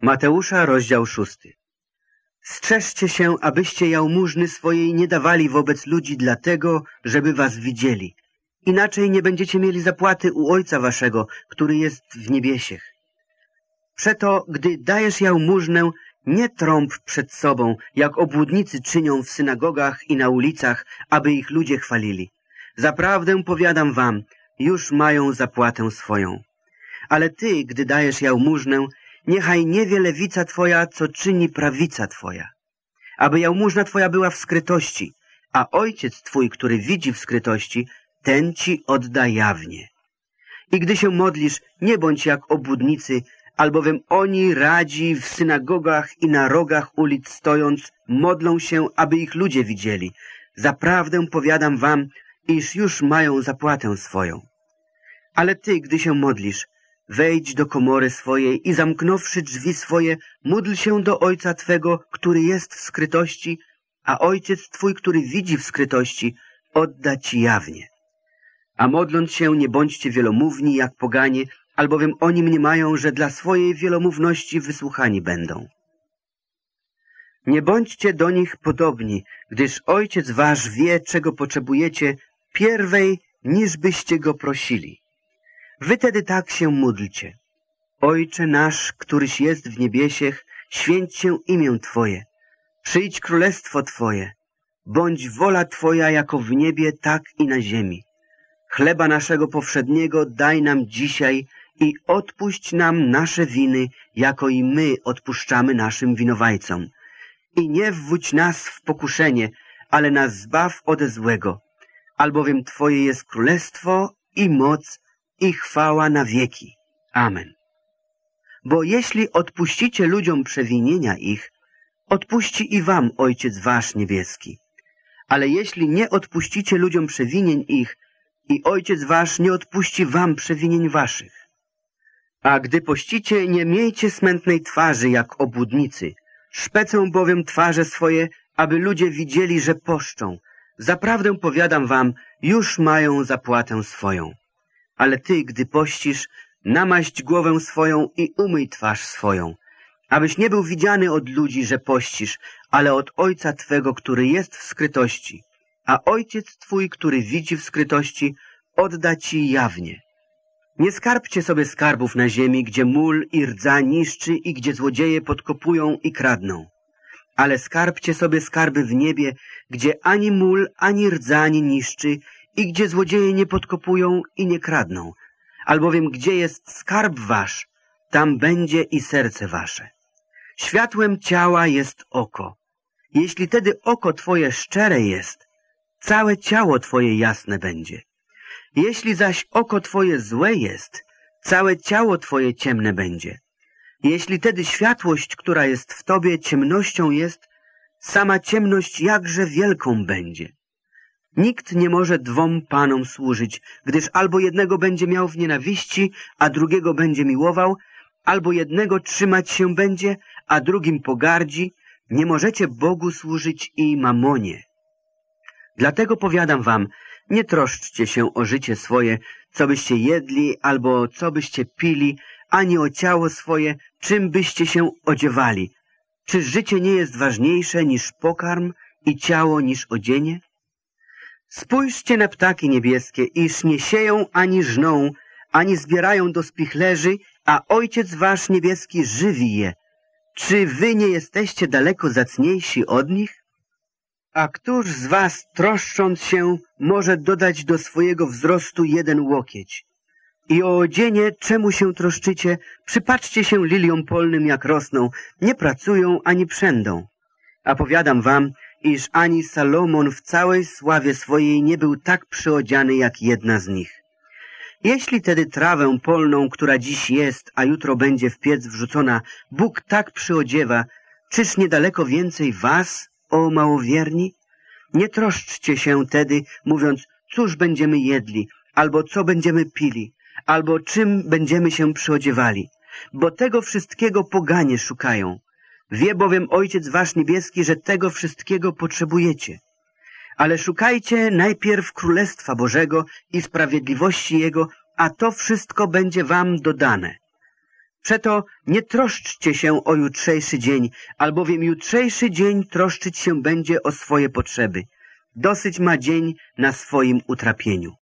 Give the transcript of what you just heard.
Mateusza, rozdział szósty. Strzeżcie się, abyście jałmużny swojej nie dawali wobec ludzi dlatego, żeby was widzieli. Inaczej nie będziecie mieli zapłaty u Ojca waszego, który jest w niebiesiech. Przeto, gdy dajesz jałmużnę, nie trąb przed sobą, jak obłudnicy czynią w synagogach i na ulicach, aby ich ludzie chwalili. Zaprawdę powiadam wam, już mają zapłatę swoją. Ale ty, gdy dajesz jałmużnę, niechaj nie wie lewica twoja, co czyni prawica twoja. Aby jałmużna twoja była w skrytości, a ojciec twój, który widzi w skrytości, ten ci odda jawnie. I gdy się modlisz, nie bądź jak obłudnicy, albowiem oni radzi w synagogach i na rogach ulic stojąc, modlą się, aby ich ludzie widzieli. Zaprawdę powiadam wam, iż już mają zapłatę swoją. Ale ty, gdy się modlisz, wejdź do komory swojej i zamknąwszy drzwi swoje, módl się do Ojca Twego, który jest w skrytości, a Ojciec Twój, który widzi w skrytości, odda Ci jawnie. A modląc się, nie bądźcie wielomówni jak poganie, albowiem oni mniemają, że dla swojej wielomówności wysłuchani będą. Nie bądźcie do nich podobni, gdyż Ojciec Wasz wie, czego potrzebujecie, pierwej, niż byście Go prosili. Wy tedy tak się módlcie. Ojcze nasz, któryś jest w niebiesiech, święć się imię Twoje. Przyjdź królestwo Twoje. Bądź wola Twoja jako w niebie, tak i na ziemi. Chleba naszego powszedniego daj nam dzisiaj i odpuść nam nasze winy, jako i my odpuszczamy naszym winowajcom. I nie wwódź nas w pokuszenie, ale nas zbaw ode złego, albowiem Twoje jest królestwo i moc i chwała na wieki. Amen. Bo jeśli odpuścicie ludziom przewinienia ich, odpuści i wam Ojciec Wasz niebieski. Ale jeśli nie odpuścicie ludziom przewinień ich, i Ojciec Wasz nie odpuści wam przewinień waszych. A gdy pościcie, nie miejcie smętnej twarzy jak obłudnicy. Szpecą bowiem twarze swoje, aby ludzie widzieli, że poszczą. Zaprawdę powiadam wam, już mają zapłatę swoją. Ale ty, gdy pościsz, namaść głowę swoją i umyj twarz swoją, abyś nie był widziany od ludzi, że pościsz, ale od Ojca Twego, który jest w skrytości. A Ojciec Twój, który widzi w skrytości, odda Ci jawnie. Nie skarbcie sobie skarbów na ziemi, gdzie mól i rdza niszczy i gdzie złodzieje podkopują i kradną. Ale skarbcie sobie skarby w niebie, gdzie ani mól, ani rdza nie niszczy i gdzie złodzieje nie podkopują i nie kradną. Albowiem gdzie jest skarb wasz, tam będzie i serce wasze. Światłem ciała jest oko. Jeśli tedy oko twoje szczere jest, całe ciało twoje jasne będzie. Jeśli zaś oko twoje złe jest, całe ciało twoje ciemne będzie. Jeśli tedy światłość, która jest w tobie ciemnością jest, sama ciemność jakże wielką będzie. Nikt nie może dwom panom służyć, gdyż albo jednego będzie miał w nienawiści, a drugiego będzie miłował, albo jednego trzymać się będzie, a drugim pogardzi. Nie możecie Bogu służyć i mamonie. Dlatego powiadam wam, nie troszczcie się o życie swoje, co byście jedli albo co byście pili, ani o ciało swoje, czym byście się odziewali. Czy życie nie jest ważniejsze niż pokarm i ciało niż odzienie? Spójrzcie na ptaki niebieskie, iż nie sieją ani żną, ani zbierają do spichlerzy, a Ojciec Wasz niebieski żywi je. Czy wy nie jesteście daleko zacniejsi od nich? A któż z was, troszcząc się, może dodać do swojego wzrostu jeden łokieć? I o odzienie, czemu się troszczycie? Przypatrzcie się liliom polnym, jak rosną, nie pracują ani przędą. A powiadam wam, iż ani Salomon w całej sławie swojej nie był tak przyodziany jak jedna z nich. Jeśli tedy trawę polną, która dziś jest, a jutro będzie w piec wrzucona, Bóg tak przyodziewa, czyż niedaleko więcej was, o małowierni? Nie troszczcie się tedy, mówiąc, cóż będziemy jedli, albo co będziemy pili, albo czym będziemy się przyodziewali, bo tego wszystkiego poganie szukają. Wie bowiem Ojciec Wasz Niebieski, że tego wszystkiego potrzebujecie. Ale szukajcie najpierw Królestwa Bożego i sprawiedliwości Jego, a to wszystko będzie Wam dodane. Przeto nie troszczcie się o jutrzejszy dzień, albowiem jutrzejszy dzień troszczyć się będzie o swoje potrzeby. Dosyć ma dzień na swoim utrapieniu.